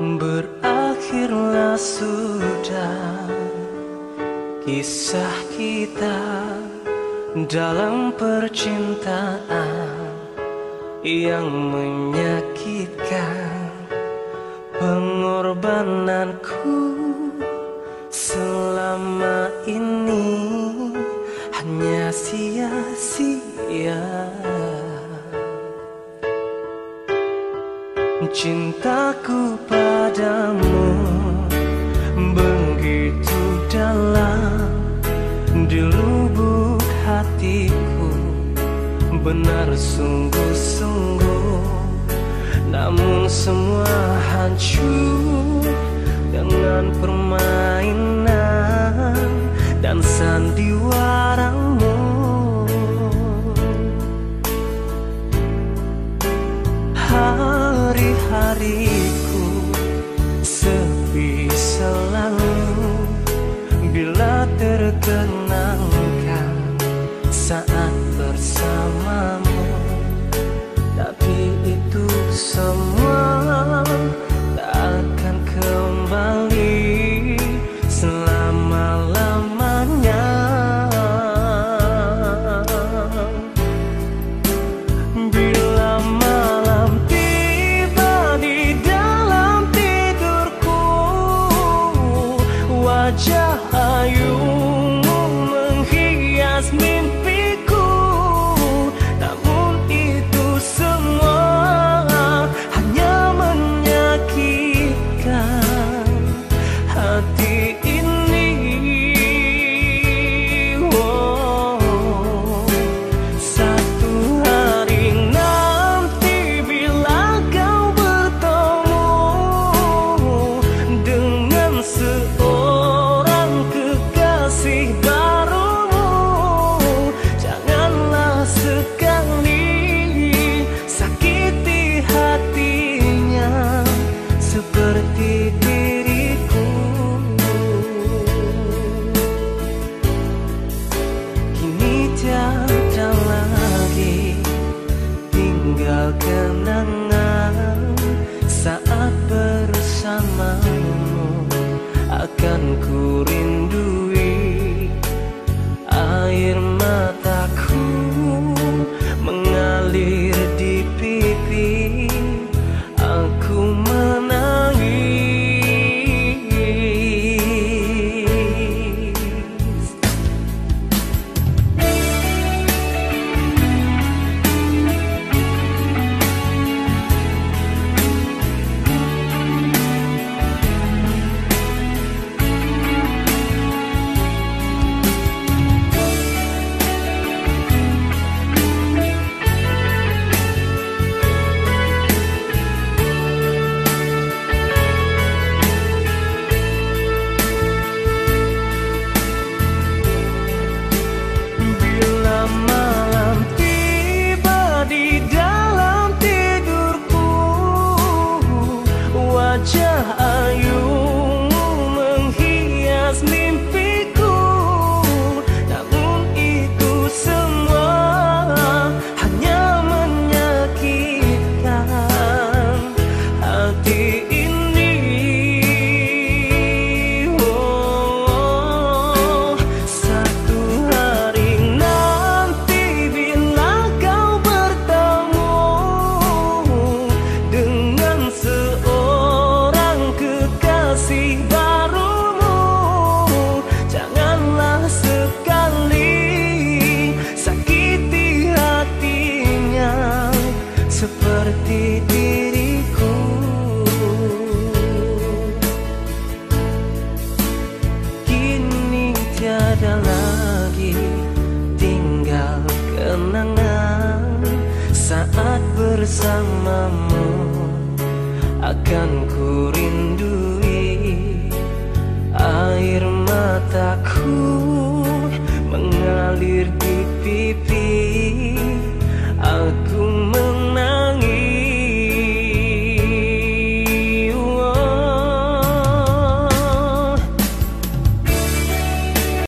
Berakhirlah sudah Kisah kita dalam percintaan Yang menyakitkan Pengorbananku selama ini Hanya sia-sia. Cintaku pada padamu begitu dalam di lubuk hatiku. Benar sungguh-sungguh namun semua hancur dengan permainan dan sandiwara terkenangkan saat bersama. diriku. Kini tiada lagi tinggal kenangan. Saat bersamamu akan ku rindui